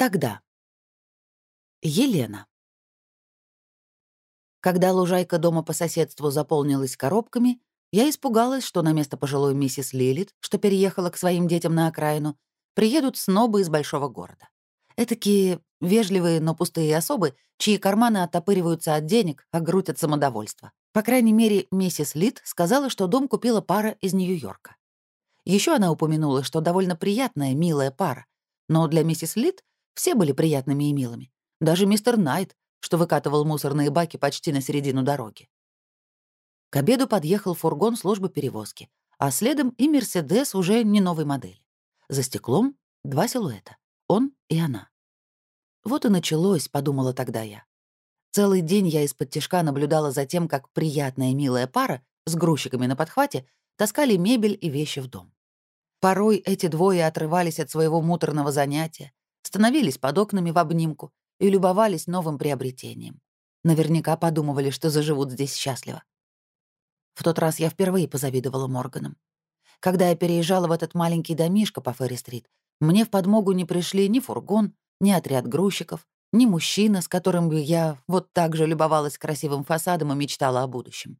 Тогда. Елена. Когда лужайка дома по соседству заполнилась коробками, я испугалась, что на место пожилой миссис Лилит, что переехала к своим детям на окраину, приедут снобы из большого города. Этакие вежливые, но пустые особы, чьи карманы оттопыриваются от денег, а грудь от самодовольства. По крайней мере, миссис Лит сказала, что дом купила пара из Нью-Йорка. Еще она упомянула, что довольно приятная, милая пара, но для миссис Лит все были приятными и милыми. Даже мистер Найт, что выкатывал мусорные баки почти на середину дороги. К обеду подъехал фургон службы перевозки, а следом и «Мерседес» уже не новой модели. За стеклом два силуэта — он и она. Вот и началось, подумала тогда я. Целый день я из-под тяжка наблюдала за тем, как приятная милая пара с грузчиками на подхвате таскали мебель и вещи в дом. Порой эти двое отрывались от своего муторного занятия, становились под окнами в обнимку и любовались новым приобретением. Наверняка подумывали, что заживут здесь счастливо. В тот раз я впервые позавидовала Морганам. Когда я переезжала в этот маленький домишко по Ферри-стрит, мне в подмогу не пришли ни фургон, ни отряд грузчиков, ни мужчина, с которым бы я вот так же любовалась красивым фасадом и мечтала о будущем.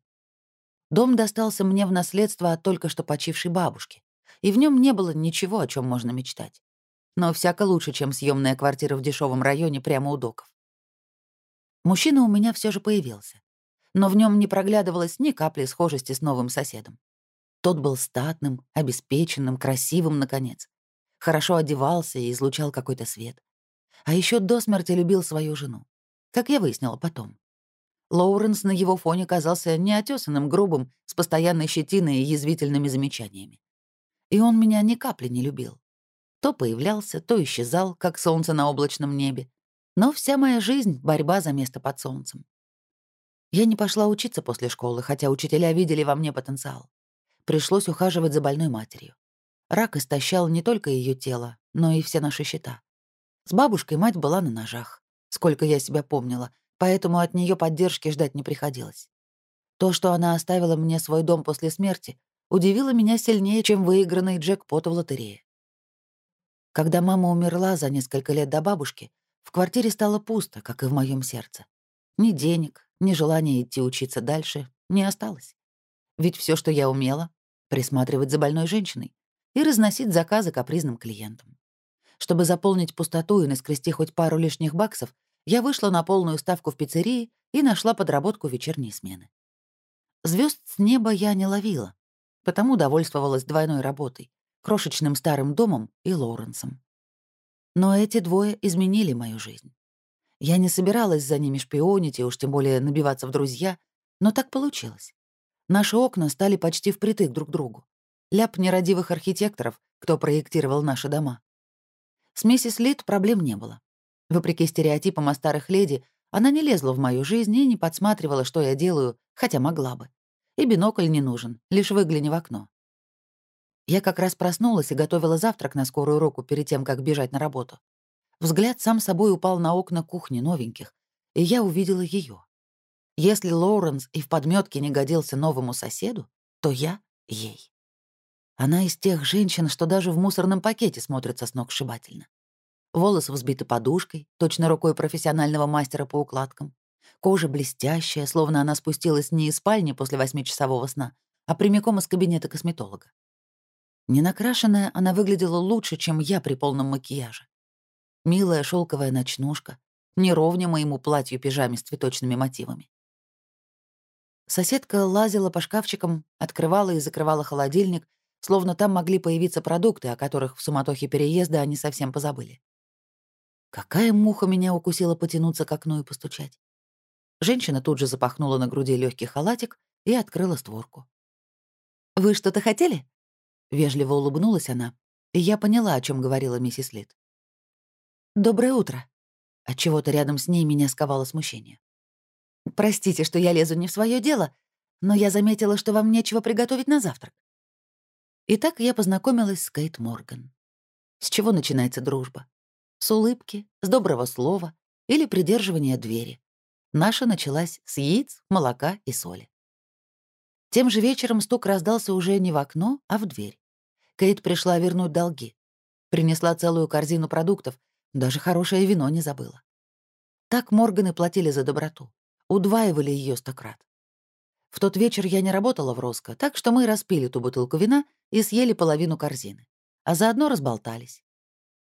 Дом достался мне в наследство от только что почившей бабушки, и в нем не было ничего, о чем можно мечтать. Но всяко лучше, чем съемная квартира в дешевом районе прямо у доков. Мужчина у меня все же появился, но в нем не проглядывалось ни капли схожести с новым соседом. Тот был статным, обеспеченным, красивым, наконец. Хорошо одевался и излучал какой-то свет. А еще до смерти любил свою жену. Как я выяснила потом. Лоуренс на его фоне казался неотесанным, грубым, с постоянной щетиной и язвительными замечаниями. И он меня ни капли не любил. То появлялся, то исчезал, как солнце на облачном небе. Но вся моя жизнь — борьба за место под солнцем. Я не пошла учиться после школы, хотя учителя видели во мне потенциал. Пришлось ухаживать за больной матерью. Рак истощал не только ее тело, но и все наши счета. С бабушкой мать была на ножах, сколько я себя помнила, поэтому от нее поддержки ждать не приходилось. То, что она оставила мне свой дом после смерти, удивило меня сильнее, чем выигранный джекпот в лотерее. Когда мама умерла за несколько лет до бабушки, в квартире стало пусто, как и в моем сердце. Ни денег, ни желания идти учиться дальше не осталось. Ведь все, что я умела — присматривать за больной женщиной и разносить заказы капризным клиентам. Чтобы заполнить пустоту и наскрести хоть пару лишних баксов, я вышла на полную ставку в пиццерии и нашла подработку вечерней смены. Звезд с неба я не ловила, потому довольствовалась двойной работой, крошечным старым домом и Лоуренсом. Но эти двое изменили мою жизнь. Я не собиралась за ними шпионить и уж тем более набиваться в друзья, но так получилось. Наши окна стали почти впритык друг к другу. Ляп нерадивых архитекторов, кто проектировал наши дома. С миссис Лид проблем не было. Вопреки стереотипам о старых леди, она не лезла в мою жизнь и не подсматривала, что я делаю, хотя могла бы. И бинокль не нужен, лишь выгляни в окно. Я как раз проснулась и готовила завтрак на скорую руку перед тем, как бежать на работу. Взгляд сам собой упал на окна кухни новеньких, и я увидела ее. Если Лоуренс и в подметке не годился новому соседу, то я — ей. Она из тех женщин, что даже в мусорном пакете смотрятся с ног сшибательно. Волосы взбиты подушкой, точно рукой профессионального мастера по укладкам. Кожа блестящая, словно она спустилась не из спальни после восьмичасового сна, а прямиком из кабинета косметолога. Ненакрашенная, она выглядела лучше, чем я при полном макияже. Милая шелковая ночнушка, не ровня моему платью-пижаме с цветочными мотивами. Соседка лазила по шкафчикам, открывала и закрывала холодильник, словно там могли появиться продукты, о которых в суматохе переезда они совсем позабыли. Какая муха меня укусила потянуться к окну и постучать? Женщина тут же запахнула на груди легкий халатик и открыла створку. «Вы что-то хотели?» Вежливо улыбнулась она, и я поняла, о чем говорила миссис Лид. «Доброе утро». Отчего-то рядом с ней меня сковало смущение. «Простите, что я лезу не в свое дело, но я заметила, что вам нечего приготовить на завтрак». Итак, я познакомилась с Кейт Морган. С чего начинается дружба? С улыбки, с доброго слова или придерживания двери. Наша началась с яиц, молока и соли. Тем же вечером стук раздался уже не в окно, а в дверь. Кейт пришла вернуть долги. Принесла целую корзину продуктов, Даже хорошее вино не забыла. Так Морганы платили за доброту. Удваивали ее сто крат. В тот вечер я не работала в Роско, так что мы распили ту бутылку вина и съели половину корзины. А заодно разболтались.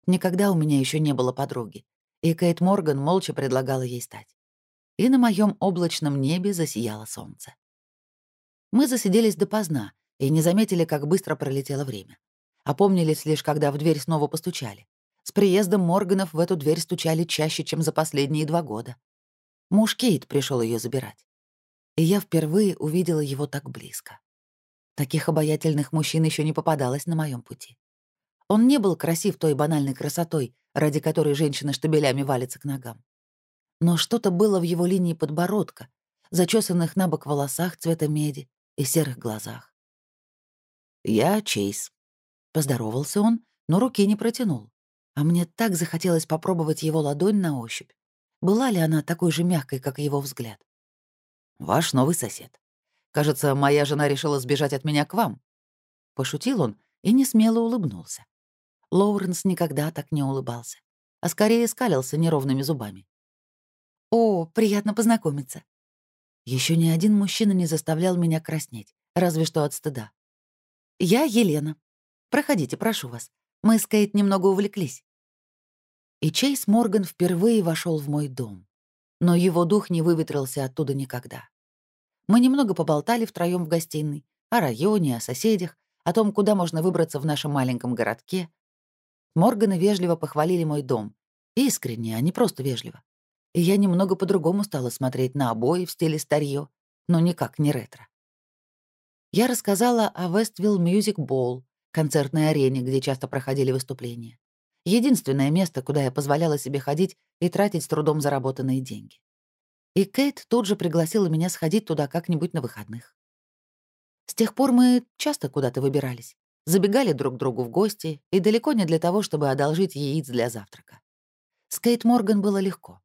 Никогда у меня еще не было подруги, и Кейт Морган молча предлагала ей стать. И на моем облачном небе засияло солнце. Мы засиделись допоздна и не заметили, как быстро пролетело время. Опомнились лишь, когда в дверь снова постучали. С приездом Морганов в эту дверь стучали чаще, чем за последние два года. Муж Кейт пришел ее забирать. И я впервые увидела его так близко. Таких обаятельных мужчин еще не попадалось на моем пути. Он не был красив той банальной красотой, ради которой женщина штабелями валится к ногам. Но что-то было в его линии подбородка, зачесанных на бок волосах цвета меди и серых глазах. «Я Чейз». Поздоровался он, но руки не протянул. А мне так захотелось попробовать его ладонь на ощупь. Была ли она такой же мягкой, как его взгляд? «Ваш новый сосед. Кажется, моя жена решила сбежать от меня к вам». Пошутил он и несмело улыбнулся. Лоуренс никогда так не улыбался, а скорее скалился неровными зубами. «О, приятно познакомиться». Еще ни один мужчина не заставлял меня краснеть, разве что от стыда. «Я Елена. Проходите, прошу вас. Мы с Кейт немного увлеклись». И Чейз Морган впервые вошел в мой дом. Но его дух не выветрился оттуда никогда. Мы немного поболтали втроем в гостиной, о районе, о соседях, о том, куда можно выбраться в нашем маленьком городке. Морганы вежливо похвалили мой дом. Искренне, а не просто вежливо. И я немного по-другому стала смотреть на обои в стиле старье, но никак не ретро. Я рассказала о Westville Music Ball, концертной арене, где часто проходили выступления. Единственное место, куда я позволяла себе ходить и тратить с трудом заработанные деньги. И Кейт тут же пригласила меня сходить туда как-нибудь на выходных. С тех пор мы часто куда-то выбирались, забегали друг к другу в гости, и далеко не для того, чтобы одолжить яиц для завтрака. С Кейт Морган было легко.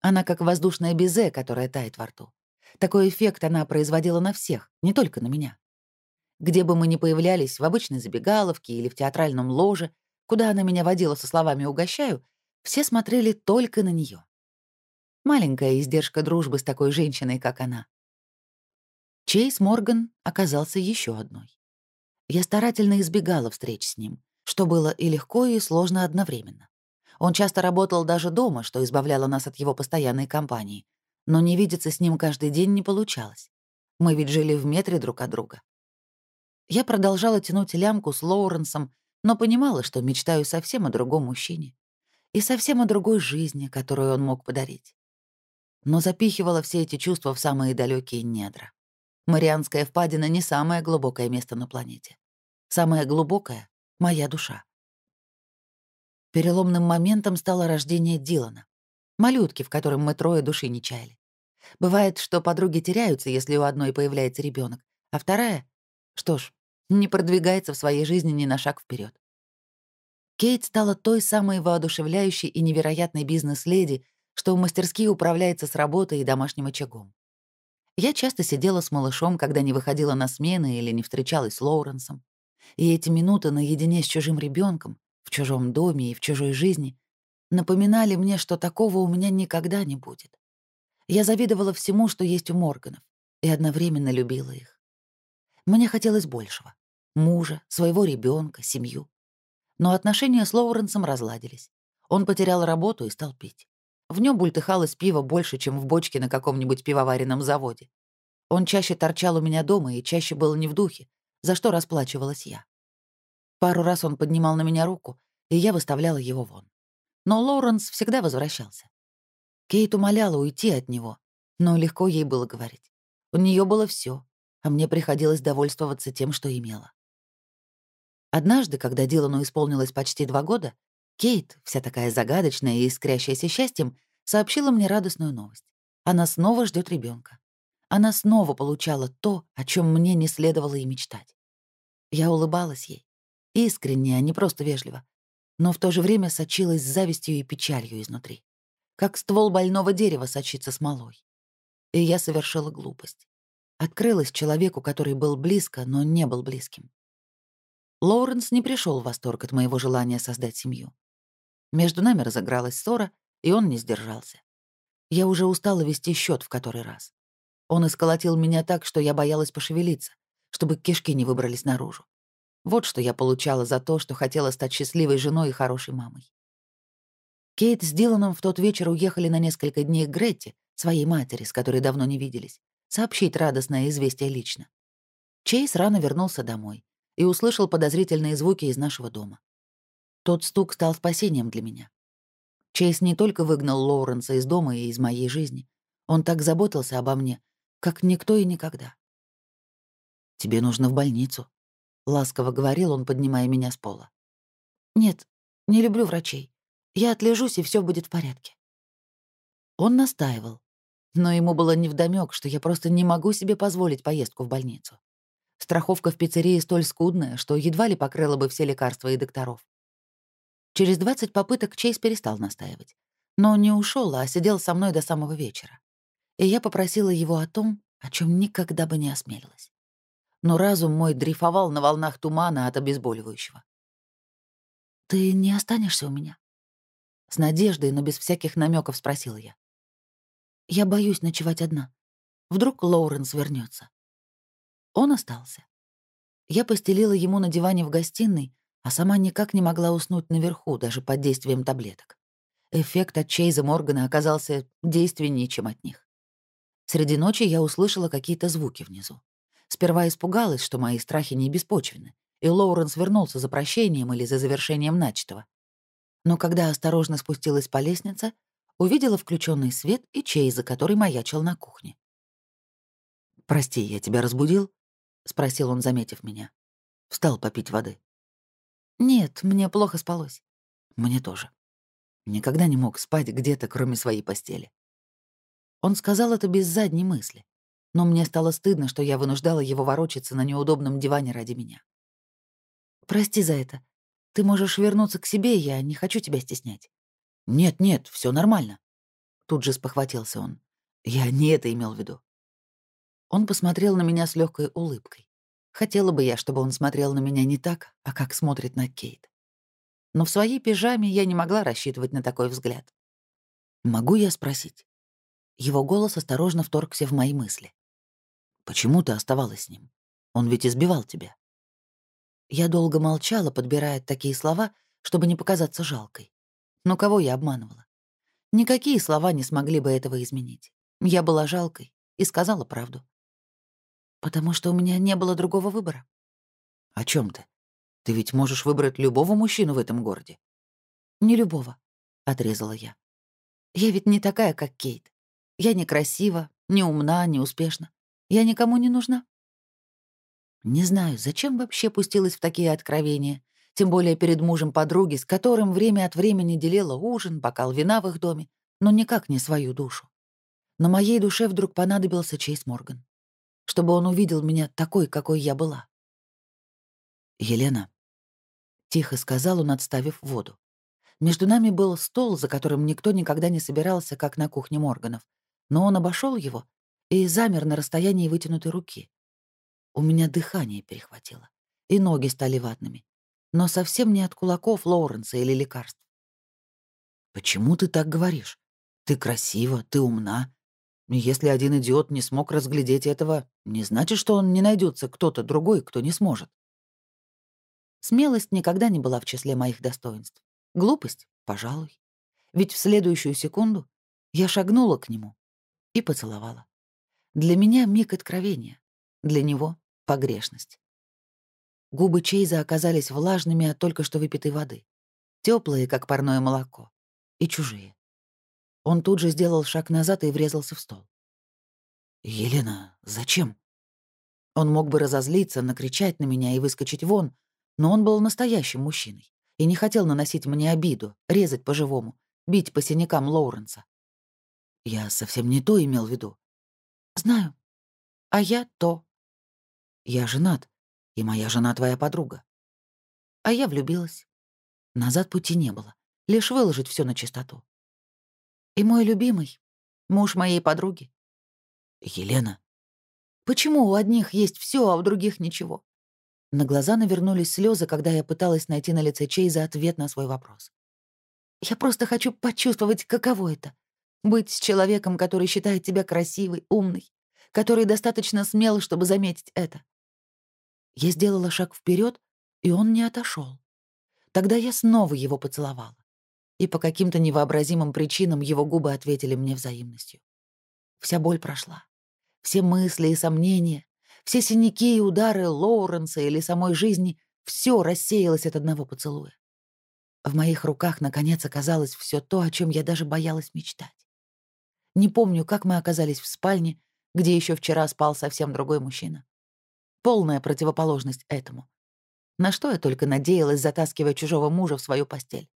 Она как воздушное безе, которое тает во рту. Такой эффект она производила на всех, не только на меня. Где бы мы ни появлялись, в обычной забегаловке или в театральном ложе, куда она меня водила со словами «угощаю», все смотрели только на нее. Маленькая издержка дружбы с такой женщиной, как она. Чейз Морган оказался еще одной. Я старательно избегала встреч с ним, что было и легко, и сложно одновременно. Он часто работал даже дома, что избавляло нас от его постоянной компании, но не видеться с ним каждый день не получалось. Мы ведь жили в метре друг от друга. Я продолжала тянуть лямку с Лоуренсом, но понимала, что мечтаю совсем о другом мужчине и совсем о другой жизни, которую он мог подарить. Но запихивала все эти чувства в самые далекие недра. Марианская впадина не самое глубокое место на планете. Самое глубокое — моя душа. Переломным моментом стало рождение Дилана, малютки, в котором мы трое души не чаяли. Бывает, что подруги теряются, если у одной появляется ребенок, а вторая, что ж, не продвигается в своей жизни ни на шаг вперед. Кейт стала той самой воодушевляющей и невероятной бизнес-леди, что в мастерски управляется с работой и домашним очагом. Я часто сидела с малышом, когда не выходила на смены или не встречалась с Лоуренсом. И эти минуты наедине с чужим ребенком, в чужом доме и в чужой жизни напоминали мне, что такого у меня никогда не будет. Я завидовала всему, что есть у Морганов, и одновременно любила их. Мне хотелось большего. Мужа, своего ребенка, семью. Но отношения с Лоуренсом разладились. Он потерял работу и стал пить. В нем бультыхалось пиво больше, чем в бочке на каком-нибудь пивоваренном заводе. Он чаще торчал у меня дома и чаще был не в духе, за что расплачивалась я. Пару раз он поднимал на меня руку, и я выставляла его вон. Но Лоуренс всегда возвращался. Кейт умоляла уйти от него, но легко ей было говорить. У нее было все: а мне приходилось довольствоваться тем, что имела. Однажды, когда Дилану исполнилось почти два года, Кейт, вся такая загадочная и искрящаяся счастьем, сообщила мне радостную новость. Она снова ждет ребенка. Она снова получала то, о чем мне не следовало и мечтать. Я улыбалась ей. Искренне, а не просто вежливо. Но в то же время сочилась завистью и печалью изнутри. Как ствол больного дерева сочится смолой. И я совершила глупость открылась человеку, который был близко, но не был близким. Лоуренс не пришел в восторг от моего желания создать семью. Между нами разыгралась ссора, и он не сдержался. Я уже устала вести счет в который раз. Он исколотил меня так, что я боялась пошевелиться, чтобы кишки не выбрались наружу. Вот что я получала за то, что хотела стать счастливой женой и хорошей мамой. Кейт с Диланом в тот вечер уехали на несколько дней к Гретте, своей матери, с которой давно не виделись, сообщить радостное известие лично. Чейз рано вернулся домой и услышал подозрительные звуки из нашего дома. Тот стук стал спасением для меня. Чейз не только выгнал Лоуренса из дома и из моей жизни, он так заботился обо мне, как никто и никогда. «Тебе нужно в больницу», — ласково говорил он, поднимая меня с пола. «Нет, не люблю врачей. Я отлежусь, и все будет в порядке». Он настаивал, но ему было невдомёк, что я просто не могу себе позволить поездку в больницу. Страховка в пиццерии столь скудная, что едва ли покрыла бы все лекарства и докторов. Через 20 попыток Чейз перестал настаивать. Но не ушел, а сидел со мной до самого вечера. И я попросила его о том, о чем никогда бы не осмелилась. Но разум мой дрейфовал на волнах тумана от обезболивающего. «Ты не останешься у меня?» С надеждой, но без всяких намеков спросила я. «Я боюсь ночевать одна. Вдруг Лоуренс вернется. Он остался. Я постелила ему на диване в гостиной, а сама никак не могла уснуть наверху, даже под действием таблеток. Эффект от Чейза Моргана оказался действеннее, чем от них. Среди ночи я услышала какие-то звуки внизу. Сперва испугалась, что мои страхи не беспочвены, и Лоуренс вернулся за прощением или за завершением начатого. Но когда осторожно спустилась по лестнице, увидела включенный свет и Чейза, который маячил на кухне. «Прости, я тебя разбудил?» — спросил он, заметив меня. Встал попить воды. «Нет, мне плохо спалось». «Мне тоже. Никогда не мог спать где-то, кроме своей постели». Он сказал это без задней мысли, но мне стало стыдно, что я вынуждала его ворочаться на неудобном диване ради меня. «Прости за это. Ты можешь вернуться к себе, я не хочу тебя стеснять». «Нет-нет, все нормально». Тут же спохватился он. «Я не это имел в виду. Он посмотрел на меня с легкой улыбкой. Хотела бы я, чтобы он смотрел на меня не так, а как смотрит на Кейт. Но в своей пижаме я не могла рассчитывать на такой взгляд. «Могу я спросить?» Его голос осторожно вторгся в мои мысли. «Почему ты оставалась с ним? Он ведь избивал тебя». Я долго молчала, подбирая такие слова, чтобы не показаться жалкой. Но кого я обманывала? Никакие слова не смогли бы этого изменить. Я была жалкой и сказала правду. Потому что у меня не было другого выбора. О чем ты? Ты ведь можешь выбрать любого мужчину в этом городе. Не любого, отрезала я. Я ведь не такая, как Кейт. Я не красива, не умна, не успешна. Я никому не нужна. Не знаю, зачем вообще пустилась в такие откровения, тем более перед мужем подруги, с которым время от времени делила ужин, бокал вина в их доме, но никак не свою душу. Но моей душе вдруг понадобился Чейз Морган чтобы он увидел меня такой, какой я была. «Елена», — тихо сказал он, отставив воду. Между нами был стол, за которым никто никогда не собирался, как на кухне Морганов, но он обошел его и замер на расстоянии вытянутой руки. У меня дыхание перехватило, и ноги стали ватными, но совсем не от кулаков Лоуренса или лекарств. «Почему ты так говоришь? Ты красива, ты умна, если один идиот не смог разглядеть этого, не значит, что он не найдется кто-то другой, кто не сможет. Смелость никогда не была в числе моих достоинств. Глупость — пожалуй. Ведь в следующую секунду я шагнула к нему и поцеловала. Для меня миг откровения, для него — погрешность. Губы Чейза оказались влажными от только что выпитой воды, теплые, как парное молоко, и чужие. Он тут же сделал шаг назад и врезался в стол. «Елена, зачем?» Он мог бы разозлиться, накричать на меня и выскочить вон, но он был настоящим мужчиной и не хотел наносить мне обиду, резать по-живому, бить по синякам Лоуренса. Я совсем не то имел в виду. «Знаю. А я то». «Я женат, и моя жена твоя подруга». А я влюбилась. Назад пути не было, лишь выложить все на чистоту. И мой любимый, муж моей подруги. Елена. Почему у одних есть все, а у других ничего? На глаза навернулись слезы, когда я пыталась найти на лице Чейза ответ на свой вопрос. Я просто хочу почувствовать, каково это — быть с человеком, который считает тебя красивой, умной, который достаточно смел, чтобы заметить это. Я сделала шаг вперед, и он не отошел. Тогда я снова его поцеловала. И по каким-то невообразимым причинам его губы ответили мне взаимностью. Вся боль прошла. Все мысли и сомнения, все синяки и удары Лоуренса или самой жизни — все рассеялось от одного поцелуя. В моих руках, наконец, оказалось все то, о чем я даже боялась мечтать. Не помню, как мы оказались в спальне, где еще вчера спал совсем другой мужчина. Полная противоположность этому. На что я только надеялась, затаскивая чужого мужа в свою постель.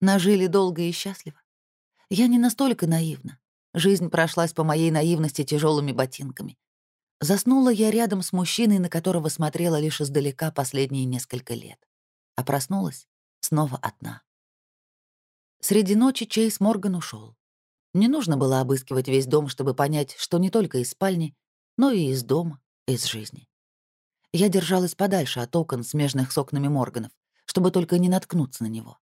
Нажили долго и счастливо. Я не настолько наивна. Жизнь прошлась по моей наивности тяжелыми ботинками. Заснула я рядом с мужчиной, на которого смотрела лишь издалека последние несколько лет. А проснулась снова одна. Среди ночи Чейз Морган ушел. Не нужно было обыскивать весь дом, чтобы понять, что не только из спальни, но и из дома, из жизни. Я держалась подальше от окон, смежных с окнами Морганов, чтобы только не наткнуться на него.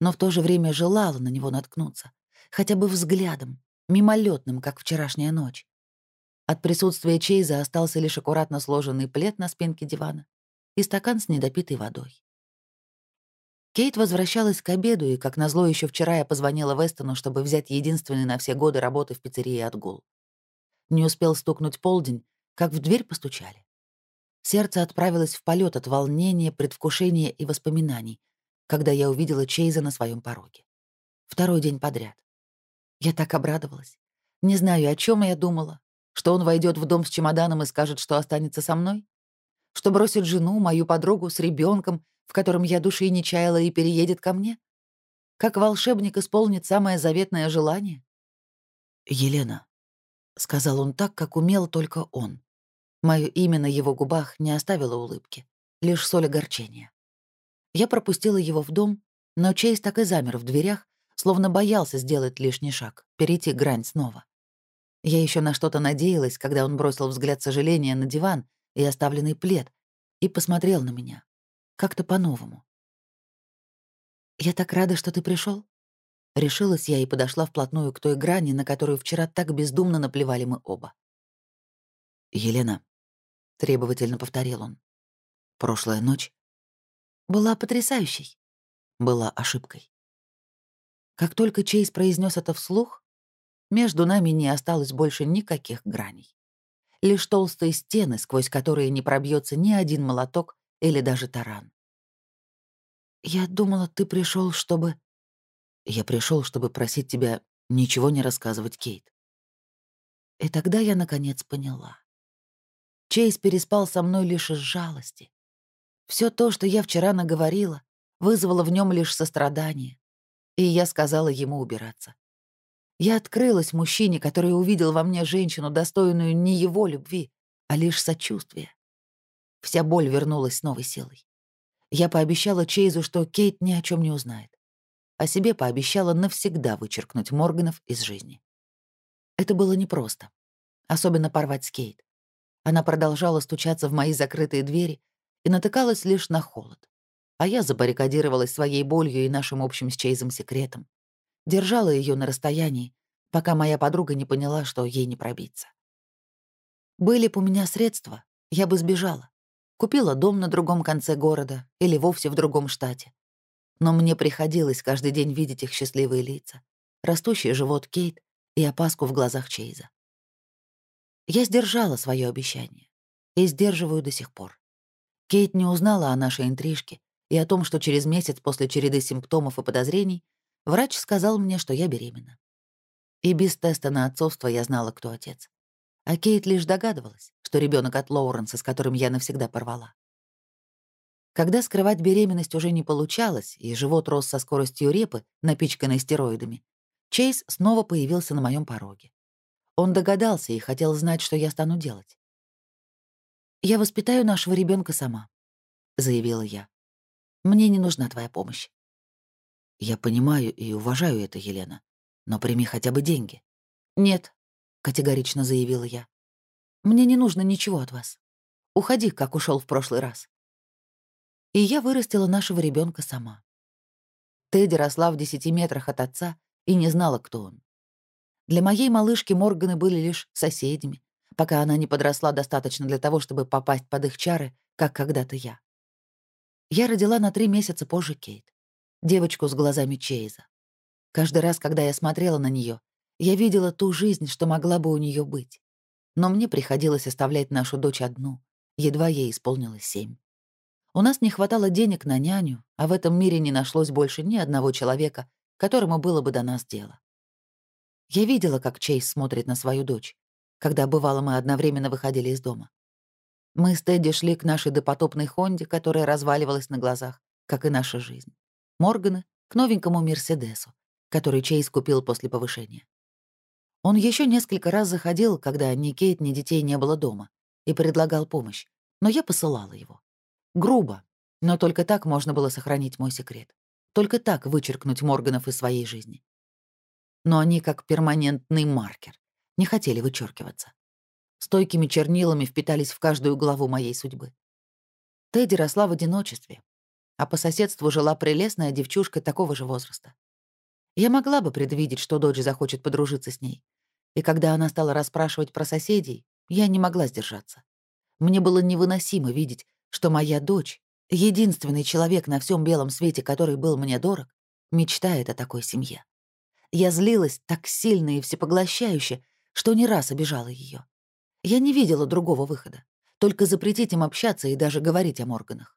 Но в то же время желала на него наткнуться, хотя бы взглядом, мимолетным, как вчерашняя ночь. От присутствия Чейза остался лишь аккуратно сложенный плед на спинке дивана и стакан с недопитой водой. Кейт возвращалась к обеду, и, как назло, еще вчера я позвонила Вестону, чтобы взять единственный на все годы работы в пиццерии отгул. Не успел стукнуть полдень, как в дверь постучали. Сердце отправилось в полет от волнения, предвкушения и воспоминаний, когда я увидела Чейза на своем пороге. Второй день подряд. Я так обрадовалась. Не знаю, о чем я думала. Что он войдет в дом с чемоданом и скажет, что останется со мной? Что бросит жену, мою подругу с ребенком, в котором я души не чаяла, и переедет ко мне? Как волшебник исполнит самое заветное желание? «Елена», — сказал он так, как умел только он. Мое имя на его губах не оставило улыбки, лишь соль огорчения. Я пропустила его в дом, но Чейз так и замер в дверях, словно боялся сделать лишний шаг, перейти грань снова. Я еще на что-то надеялась, когда он бросил взгляд сожаления на диван и оставленный плед и посмотрел на меня. Как-то по-новому. «Я так рада, что ты пришел. Решилась я и подошла вплотную к той грани, на которую вчера так бездумно наплевали мы оба. «Елена», — требовательно повторил он, — «прошлая ночь была потрясающей, была ошибкой. Как только Чейз произнес это вслух, между нами не осталось больше никаких граней. Лишь толстые стены, сквозь которые не пробьется ни один молоток или даже таран. «Я думала, ты пришел, чтобы...» «Я пришел, чтобы просить тебя ничего не рассказывать, Кейт». И тогда я, наконец, поняла. Чейз переспал со мной лишь из жалости. Все то, что я вчера наговорила, вызвало в нем лишь сострадание и я сказала ему убираться. Я открылась мужчине, который увидел во мне женщину, достойную не его любви, а лишь сочувствия. Вся боль вернулась с новой силой. Я пообещала Чейзу, что Кейт ни о чем не узнает. А себе пообещала навсегда вычеркнуть Морганов из жизни. Это было непросто. Особенно порвать с Кейт. Она продолжала стучаться в мои закрытые двери и натыкалась лишь на холод а я забаррикадировалась своей болью и нашим общим с Чейзом секретом. Держала ее на расстоянии, пока моя подруга не поняла, что ей не пробиться. Были бы у меня средства, я бы сбежала. Купила дом на другом конце города или вовсе в другом штате. Но мне приходилось каждый день видеть их счастливые лица, растущий живот Кейт и опаску в глазах Чейза. Я сдержала свое обещание и сдерживаю до сих пор. Кейт не узнала о нашей интрижке, и о том, что через месяц после череды симптомов и подозрений врач сказал мне, что я беременна. И без теста на отцовство я знала, кто отец. А Кейт лишь догадывалась, что ребенок от Лоуренса, с которым я навсегда порвала. Когда скрывать беременность уже не получалось, и живот рос со скоростью репы, напичканной стероидами, Чейз снова появился на моем пороге. Он догадался и хотел знать, что я стану делать. «Я воспитаю нашего ребенка сама», — заявила я. Мне не нужна твоя помощь. Я понимаю и уважаю это, Елена, но прими хотя бы деньги. Нет, категорично заявила я. Мне не нужно ничего от вас. Уходи, как ушел в прошлый раз. И я вырастила нашего ребенка сама. Тедди росла в десяти метрах от отца и не знала, кто он. Для моей малышки Морганы были лишь соседями, пока она не подросла достаточно для того, чтобы попасть под их чары, как когда-то я. Я родила на три месяца позже Кейт, девочку с глазами Чейза. Каждый раз, когда я смотрела на нее, я видела ту жизнь, что могла бы у нее быть. Но мне приходилось оставлять нашу дочь одну, едва ей исполнилось семь. У нас не хватало денег на няню, а в этом мире не нашлось больше ни одного человека, которому было бы до нас дело. Я видела, как Чейз смотрит на свою дочь, когда, бывало, мы одновременно выходили из дома. Мы с Тедди шли к нашей допотопной Хонде, которая разваливалась на глазах, как и наша жизнь. Морганы — к новенькому Мерседесу, который Чейз купил после повышения. Он еще несколько раз заходил, когда ни Кейт, ни детей не было дома, и предлагал помощь, но я посылала его. Грубо, но только так можно было сохранить мой секрет. Только так вычеркнуть Морганов из своей жизни. Но они, как перманентный маркер, не хотели вычеркиваться стойкими чернилами впитались в каждую главу моей судьбы. Тедди росла в одиночестве, а по соседству жила прелестная девчушка такого же возраста. Я могла бы предвидеть, что дочь захочет подружиться с ней. И когда она стала расспрашивать про соседей, я не могла сдержаться. Мне было невыносимо видеть, что моя дочь, единственный человек на всем белом свете, который был мне дорог, мечтает о такой семье. Я злилась так сильно и всепоглощающе, что не раз обижала ее. Я не видела другого выхода. Только запретить им общаться и даже говорить о Морганах.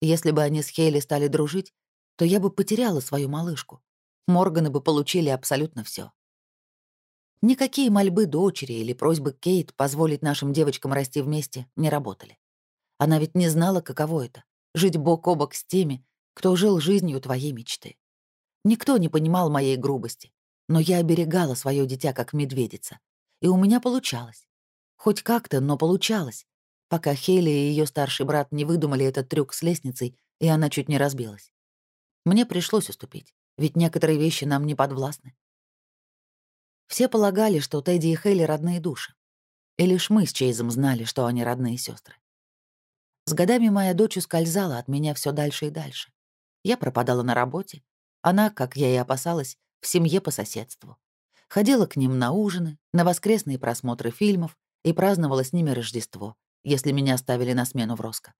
Если бы они с Хейли стали дружить, то я бы потеряла свою малышку. Морганы бы получили абсолютно все. Никакие мольбы дочери или просьбы Кейт позволить нашим девочкам расти вместе не работали. Она ведь не знала, каково это — жить бок о бок с теми, кто жил жизнью твоей мечты. Никто не понимал моей грубости, но я оберегала свое дитя как медведица, и у меня получалось. Хоть как-то, но получалось, пока Хейли и ее старший брат не выдумали этот трюк с лестницей, и она чуть не разбилась. Мне пришлось уступить, ведь некоторые вещи нам не подвластны. Все полагали, что Тедди и Хейли — родные души. И лишь мы с Чейзом знали, что они родные сестры. С годами моя дочь ускользала от меня все дальше и дальше. Я пропадала на работе. Она, как я и опасалась, в семье по соседству. Ходила к ним на ужины, на воскресные просмотры фильмов, и праздновала с ними Рождество, если меня ставили на смену в Роско.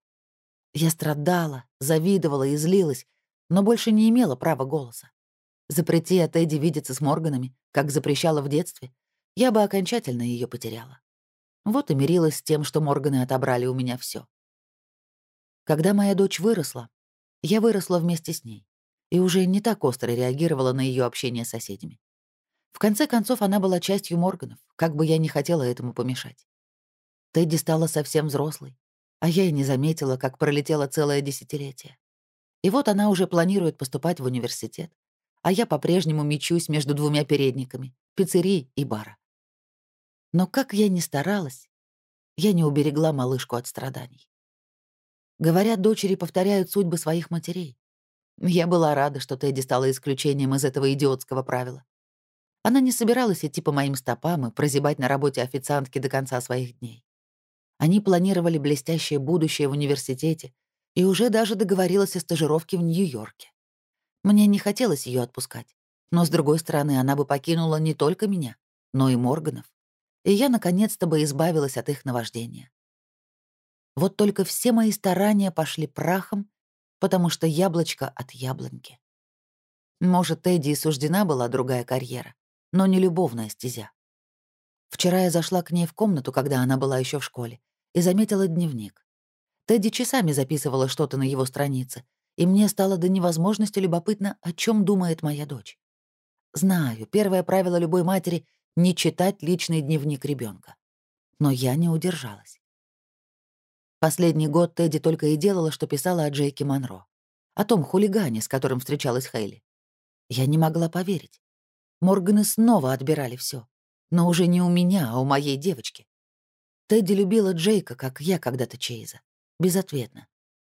Я страдала, завидовала и злилась, но больше не имела права голоса. Запрети от Эдди видеться с Морганами, как запрещала в детстве, я бы окончательно ее потеряла. Вот и мирилась с тем, что Морганы отобрали у меня все. Когда моя дочь выросла, я выросла вместе с ней и уже не так остро реагировала на ее общение с соседями. В конце концов, она была частью Морганов, как бы я ни хотела этому помешать. Тедди стала совсем взрослой, а я и не заметила, как пролетело целое десятилетие. И вот она уже планирует поступать в университет, а я по-прежнему мечусь между двумя передниками — пиццерии и бара. Но как я ни старалась, я не уберегла малышку от страданий. Говорят, дочери повторяют судьбы своих матерей. Я была рада, что Тедди стала исключением из этого идиотского правила. Она не собиралась идти по моим стопам и прозябать на работе официантки до конца своих дней. Они планировали блестящее будущее в университете и уже даже договорилась о стажировке в Нью-Йорке. Мне не хотелось ее отпускать, но, с другой стороны, она бы покинула не только меня, но и Морганов, и я наконец-то бы избавилась от их наваждения. Вот только все мои старания пошли прахом, потому что яблочко от яблоньки. Может, Эдди и суждена была другая карьера, но не любовная стезя. Вчера я зашла к ней в комнату, когда она была еще в школе, и заметила дневник. Тедди часами записывала что-то на его странице, и мне стало до невозможности любопытно, о чем думает моя дочь. Знаю, первое правило любой матери — не читать личный дневник ребенка. Но я не удержалась. Последний год Тедди только и делала, что писала о Джейке Монро. О том хулигане, с которым встречалась Хейли. Я не могла поверить. Морганы снова отбирали все, Но уже не у меня, а у моей девочки. Тедди любила Джейка, как я когда-то Чейза. Безответно.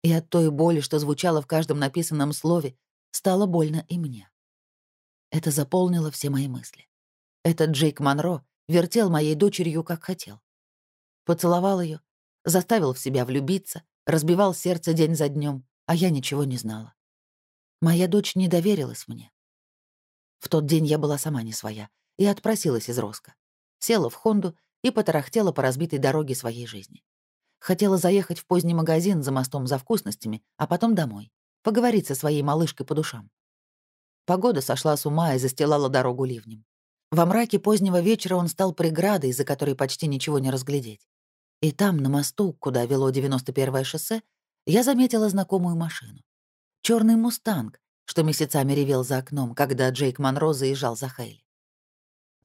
И от той боли, что звучало в каждом написанном слове, стало больно и мне. Это заполнило все мои мысли. Этот Джейк Монро вертел моей дочерью, как хотел. Поцеловал ее, заставил в себя влюбиться, разбивал сердце день за днем, а я ничего не знала. Моя дочь не доверилась мне. В тот день я была сама не своя и отпросилась из Роско. Села в Хонду и потарахтела по разбитой дороге своей жизни. Хотела заехать в поздний магазин за мостом за вкусностями, а потом домой. Поговорить со своей малышкой по душам. Погода сошла с ума и застилала дорогу ливнем. Во мраке позднего вечера он стал преградой, за которой почти ничего не разглядеть. И там, на мосту, куда вело 91-е шоссе, я заметила знакомую машину. черный «Мустанг», что месяцами ревел за окном, когда Джейк Монро заезжал за Хейли.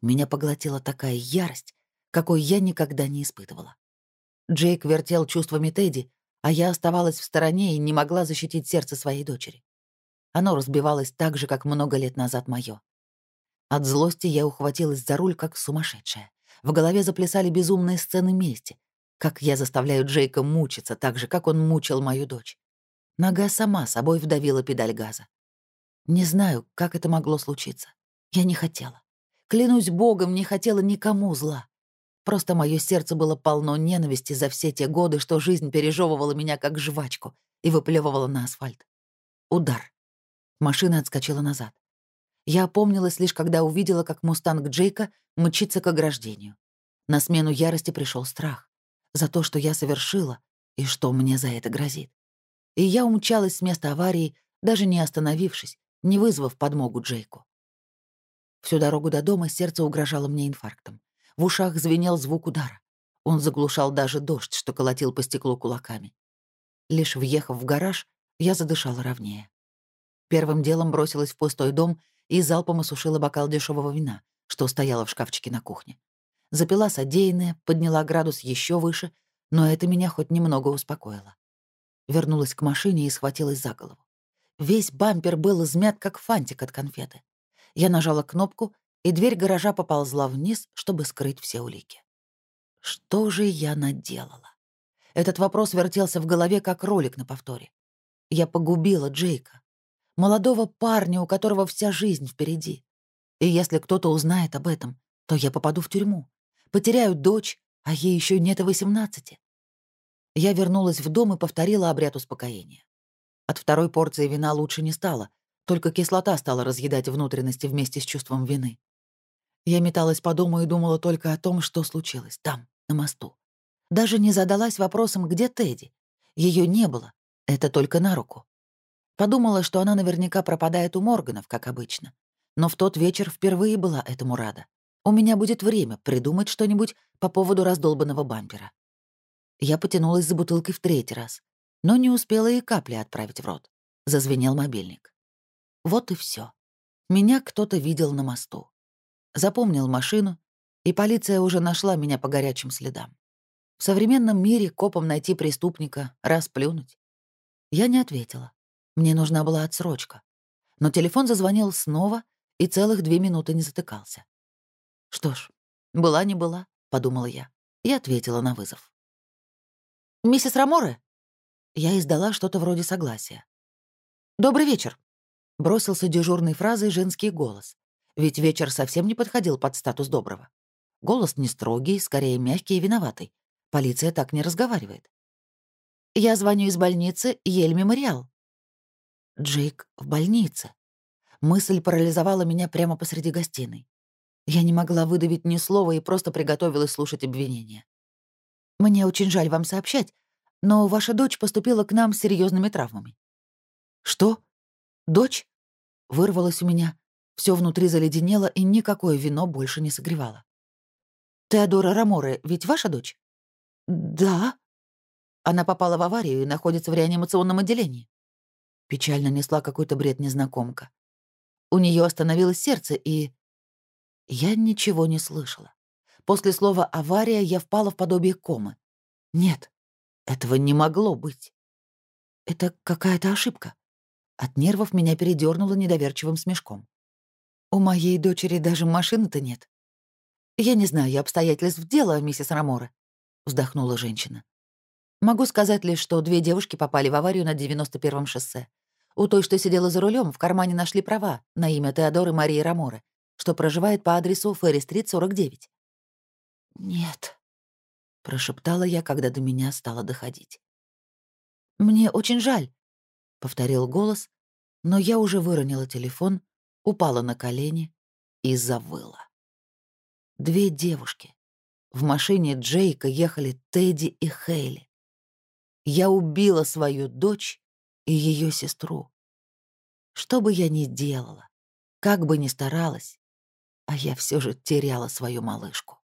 Меня поглотила такая ярость, какой я никогда не испытывала. Джейк вертел чувствами Тедди, а я оставалась в стороне и не могла защитить сердце своей дочери. Оно разбивалось так же, как много лет назад моё. От злости я ухватилась за руль, как сумасшедшая. В голове заплясали безумные сцены мести, как я заставляю Джейка мучиться так же, как он мучил мою дочь. Нога сама собой вдавила педаль газа. Не знаю, как это могло случиться. Я не хотела. Клянусь богом, не хотела никому зла. Просто мое сердце было полно ненависти за все те годы, что жизнь пережевывала меня как жвачку и выплевывала на асфальт. Удар. Машина отскочила назад. Я опомнилась лишь, когда увидела, как мустанг Джейка мчится к ограждению. На смену ярости пришел страх. За то, что я совершила, и что мне за это грозит. И я умчалась с места аварии, даже не остановившись, не вызвав подмогу Джейку. Всю дорогу до дома сердце угрожало мне инфарктом. В ушах звенел звук удара. Он заглушал даже дождь, что колотил по стеклу кулаками. Лишь въехав в гараж, я задышала ровнее. Первым делом бросилась в пустой дом и залпом осушила бокал дешевого вина, что стояло в шкафчике на кухне. Запила содеянное, подняла градус еще выше, но это меня хоть немного успокоило. Вернулась к машине и схватилась за голову. Весь бампер был измят, как фантик от конфеты. Я нажала кнопку, и дверь гаража поползла вниз, чтобы скрыть все улики. Что же я наделала? Этот вопрос вертелся в голове, как ролик на повторе. Я погубила Джейка, молодого парня, у которого вся жизнь впереди. И если кто-то узнает об этом, то я попаду в тюрьму, потеряю дочь, а ей еще нет и восемнадцати. Я вернулась в дом и повторила обряд успокоения. От второй порции вина лучше не стало, только кислота стала разъедать внутренности вместе с чувством вины. Я металась по дому и думала только о том, что случилось там, на мосту. Даже не задалась вопросом, где Тедди. Ее не было. Это только на руку. Подумала, что она наверняка пропадает у Морганов, как обычно. Но в тот вечер впервые была этому рада. У меня будет время придумать что-нибудь по поводу раздолбанного бампера. Я потянулась за бутылкой в третий раз, но не успела и капли отправить в рот. Зазвенел мобильник. Вот и все. Меня кто-то видел на мосту запомнил машину, и полиция уже нашла меня по горячим следам. В современном мире копам найти преступника — расплюнуть. Я не ответила. Мне нужна была отсрочка. Но телефон зазвонил снова и целых две минуты не затыкался. Что ж, была не была, — подумала я, и ответила на вызов. «Миссис Раморе?» Я издала что-то вроде согласия. «Добрый вечер», — бросился дежурной фразой женский голос, ведь вечер совсем не подходил под статус доброго. Голос не строгий, скорее мягкий и виноватый. Полиция так не разговаривает. «Я звоню из больницы Ель-Мемориал». Джейк в больнице. Мысль парализовала меня прямо посреди гостиной. Я не могла выдавить ни слова и просто приготовилась слушать обвинения. «Мне очень жаль вам сообщать, но ваша дочь поступила к нам с серьезными травмами». «Что? Дочь?» — вырвалась у меня, все внутри заледенело, и никакое вино больше не согревало. «Теодора Раморе ведь ваша дочь?» «Да». Она попала в аварию и находится в реанимационном отделении. Печально несла какой-то бред незнакомка. У нее остановилось сердце, и... Я ничего не слышала. После слова «авария» я впала в подобие комы. Нет, этого не могло быть. Это какая-то ошибка. От нервов меня передернуло недоверчивым смешком. У моей дочери даже машины-то нет. Я не знаю обстоятельств дела, миссис Рамора, вздохнула женщина. Могу сказать лишь, что две девушки попали в аварию на 91-м шоссе. У той, что сидела за рулем, в кармане нашли права на имя Теодоры Марии Раморы, что проживает по адресу Ферри-стрит, 49. «Нет», — прошептала я, когда до меня стало доходить. «Мне очень жаль», — повторил голос, Но я уже выронила телефон, упала на колени и завыла. Две девушки. В машине Джейка ехали Тедди и Хейли. Я убила свою дочь и ее сестру. Что бы я ни делала, как бы ни старалась, а я все же теряла свою малышку.